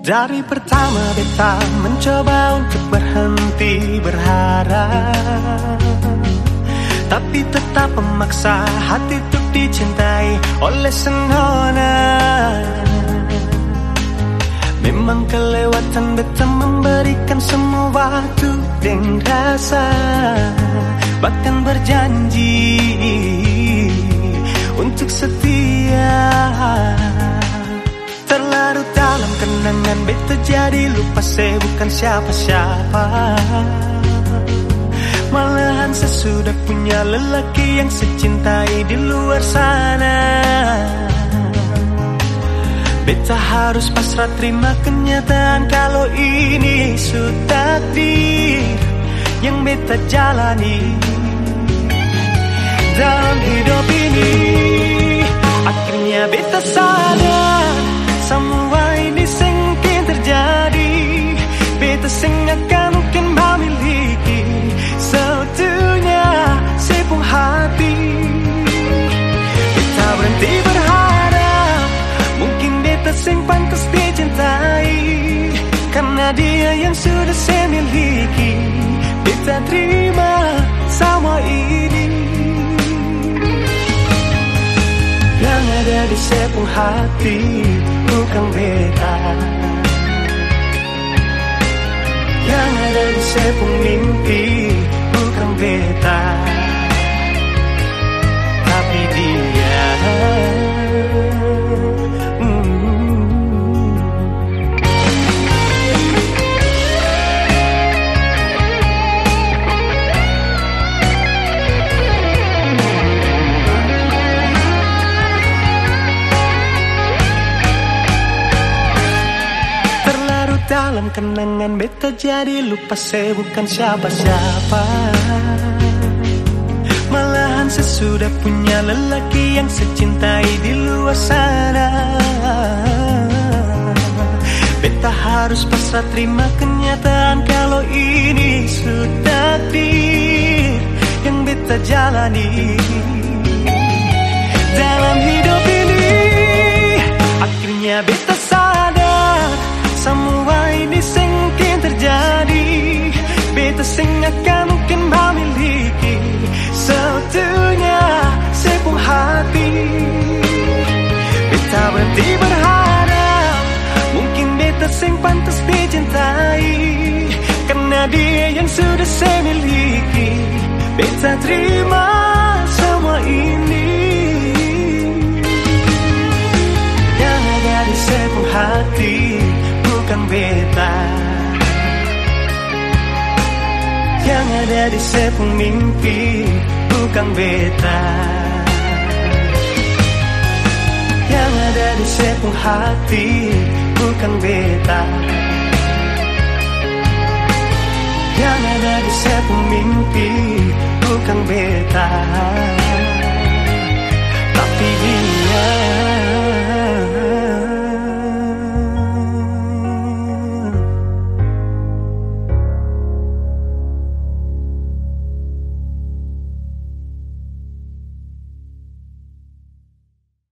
Dari pertama beta mencoba untuk berhenti berharap. Tapi tetap memaksa hati untuk dicintai oleh senona Memang kelewatan beta memberikan semua waktu dan rasa. Bahkan berjanji untuk setia Terlarut dalam kenangan beta jadi lupa saya bukan siapa-siapa Malahan sesudah punya lelaki yang secintai di luar sana Beta harus pasrah terima kenyataan kalau ini sudah takdir yang beta jalani dalam hidup ini. Yang ada di sepung hati bukan beta Yang ada di sepung mimpi bukan beta dalam kenangan beta jadi lupa saya bukan siapa-siapa. Malahan sesudah punya lelaki yang secintai di luar sana. Beta harus pasrah terima kenyataan kalau ini sudah takdir yang beta jalani Beta berhenti berharap. Mungkin beta sing pantas dicintai. Karena dia yang sudah saya miliki. Beta terima semua ini. Yang ada di sepung hati bukan beta. Yang ada di sepung mimpi bukan beta Itu hati bukan beta. Yang ada di sebuah mimpi bukan beta. Tapi dia